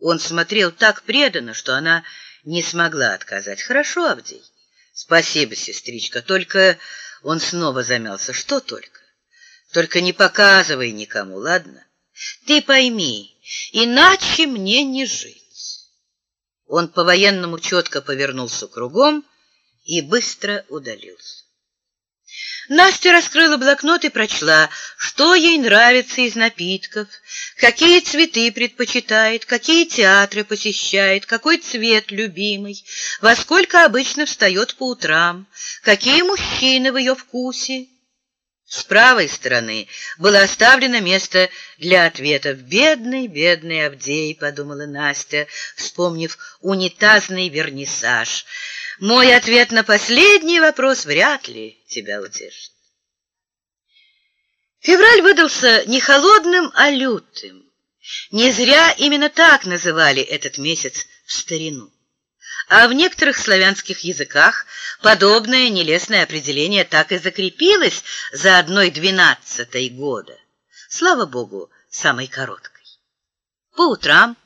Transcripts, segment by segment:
Он смотрел так преданно, что она не смогла отказать. «Хорошо, Авдей». «Спасибо, сестричка, только...» Он снова замялся. «Что только?» «Только не показывай никому, ладно? Ты пойми, иначе мне не жить». Он по-военному четко повернулся кругом и быстро удалился. Настя раскрыла блокнот и прочла, что ей нравится из напитков, какие цветы предпочитает, какие театры посещает, какой цвет любимый, во сколько обычно встает по утрам, какие мужчины в ее вкусе. С правой стороны было оставлено место для ответов. «Бедный, бедный Авдей», — подумала Настя, вспомнив унитазный вернисаж. «Мой ответ на последний вопрос вряд ли тебя утешит». Февраль выдался не холодным, а лютым. Не зря именно так называли этот месяц в старину. А в некоторых славянских языках подобное нелестное определение так и закрепилось за одной двенадцатой года. Слава Богу, самой короткой. По утрам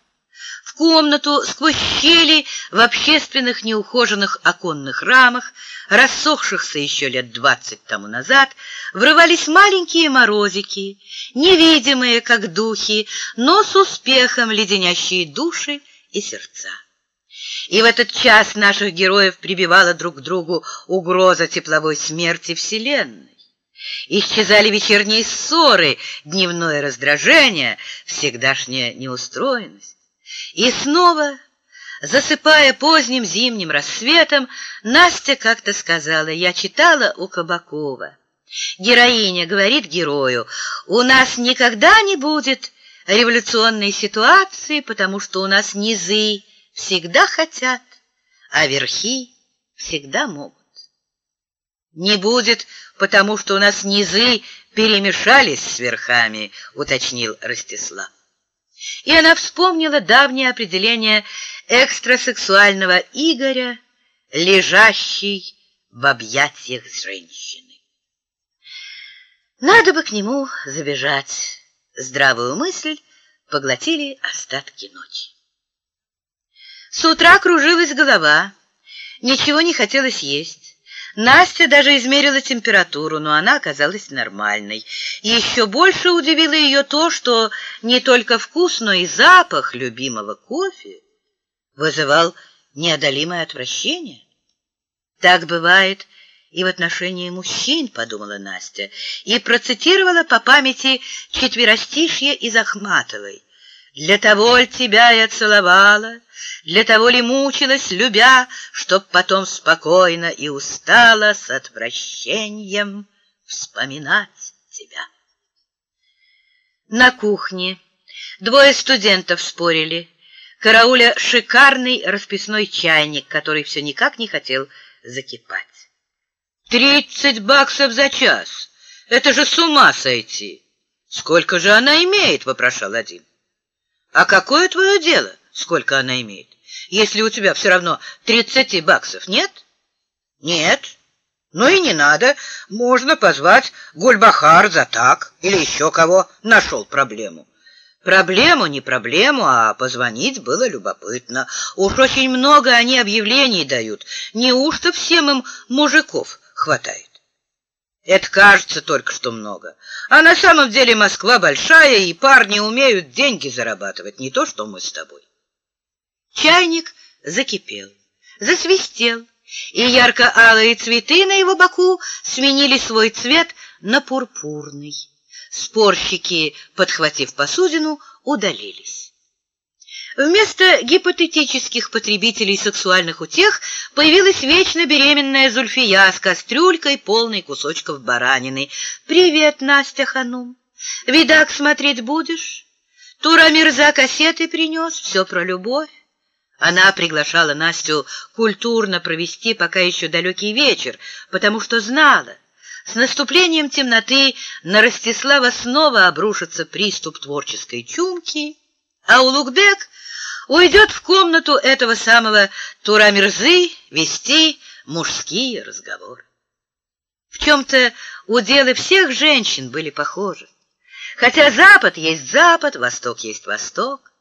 в комнату сквозь щели в общественных неухоженных оконных рамах, рассохшихся еще лет двадцать тому назад, врывались маленькие морозики, невидимые, как духи, но с успехом леденящие души и сердца. И в этот час наших героев прибивала друг к другу угроза тепловой смерти Вселенной. Исчезали вечерние ссоры, дневное раздражение, всегдашняя неустроенность. И снова, засыпая поздним зимним рассветом, Настя как-то сказала, я читала у Кабакова. Героиня говорит герою, у нас никогда не будет революционной ситуации, потому что у нас низы, всегда хотят, а верхи всегда могут. Не будет, потому что у нас низы перемешались с верхами, уточнил Ростислав. И она вспомнила давнее определение экстрасексуального Игоря, лежащий в объятиях женщины. Надо бы к нему забежать. Здравую мысль поглотили остатки ночи. С утра кружилась голова, ничего не хотелось есть. Настя даже измерила температуру, но она оказалась нормальной. Еще больше удивило ее то, что не только вкус, но и запах любимого кофе вызывал неодолимое отвращение. Так бывает и в отношении мужчин, подумала Настя, и процитировала по памяти четверостишье из Ахматовой. «Для того ль тебя я целовала, для того ли мучилась, любя, Чтоб потом спокойно и устала С отвращением вспоминать тебя. На кухне двое студентов спорили. Карауля шикарный расписной чайник, который все никак не хотел закипать. «Тридцать баксов за час! Это же с ума сойти!» «Сколько же она имеет?» — вопрошал один. «А какое твое дело?» сколько она имеет, если у тебя все равно 30 баксов нет? Нет. Ну и не надо. Можно позвать Гульбахар за так или еще кого. Нашел проблему. Проблему, не проблему, а позвонить было любопытно. Уж очень много они объявлений дают. Неужто всем им мужиков хватает? Это кажется только что много. А на самом деле Москва большая, и парни умеют деньги зарабатывать, не то что мы с тобой. Чайник закипел, засвистел, и ярко-алые цветы на его боку сменили свой цвет на пурпурный. Спорщики, подхватив посудину, удалились. Вместо гипотетических потребителей сексуальных утех появилась вечно беременная Зульфия с кастрюлькой, полной кусочков баранины. «Привет, Настя Ханум! Видак смотреть будешь? Тура Мирза кассеты принес, все про любовь. Она приглашала Настю культурно провести пока еще далекий вечер, потому что знала, с наступлением темноты на Ростислава снова обрушится приступ творческой чумки, а Улугбек уйдет в комнату этого самого Турамирзы вести мужские разговоры. В чем-то уделы всех женщин были похожи. Хотя Запад есть Запад, Восток есть Восток,